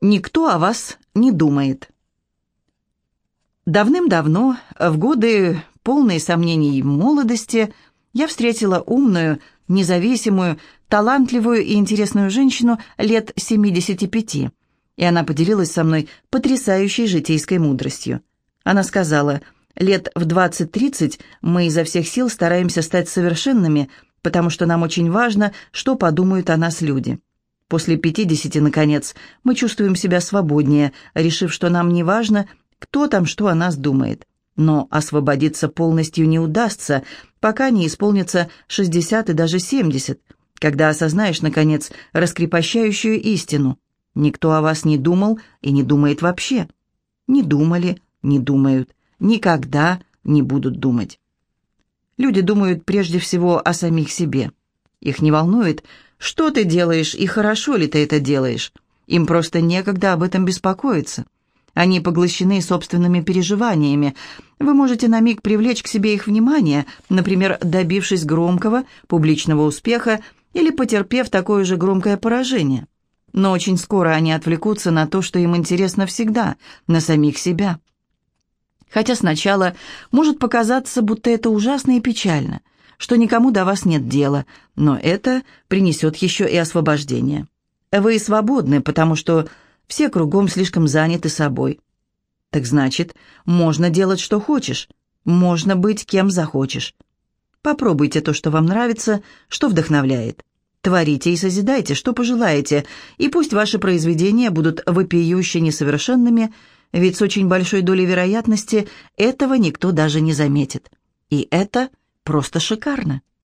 Никто о вас не думает. Давным-давно, в годы полные сомнений молодости, я встретила умную, независимую, талантливую и интересную женщину лет 75, и она поделилась со мной потрясающей житейской мудростью. Она сказала, лет в 20-30 мы изо всех сил стараемся стать совершенными, потому что нам очень важно, что подумают о нас люди. После 50, наконец, мы чувствуем себя свободнее, решив, что нам не важно, кто там что о нас думает. Но освободиться полностью не удастся, пока не исполнится 60 и даже 70, когда осознаешь, наконец, раскрепощающую истину. Никто о вас не думал и не думает вообще. Не думали, не думают, никогда не будут думать. Люди думают прежде всего о самих себе. Их не волнует, что ты делаешь и хорошо ли ты это делаешь. Им просто некогда об этом беспокоиться. Они поглощены собственными переживаниями. Вы можете на миг привлечь к себе их внимание, например, добившись громкого публичного успеха или потерпев такое же громкое поражение. Но очень скоро они отвлекутся на то, что им интересно всегда, на самих себя. Хотя сначала может показаться, будто это ужасно и печально, что никому до вас нет дела, но это принесет еще и освобождение. Вы свободны, потому что все кругом слишком заняты собой. Так значит, можно делать, что хочешь, можно быть кем захочешь. Попробуйте то, что вам нравится, что вдохновляет. Творите и созидайте, что пожелаете, и пусть ваши произведения будут вопиюще несовершенными, ведь с очень большой долей вероятности этого никто даже не заметит. И это просто шикарно.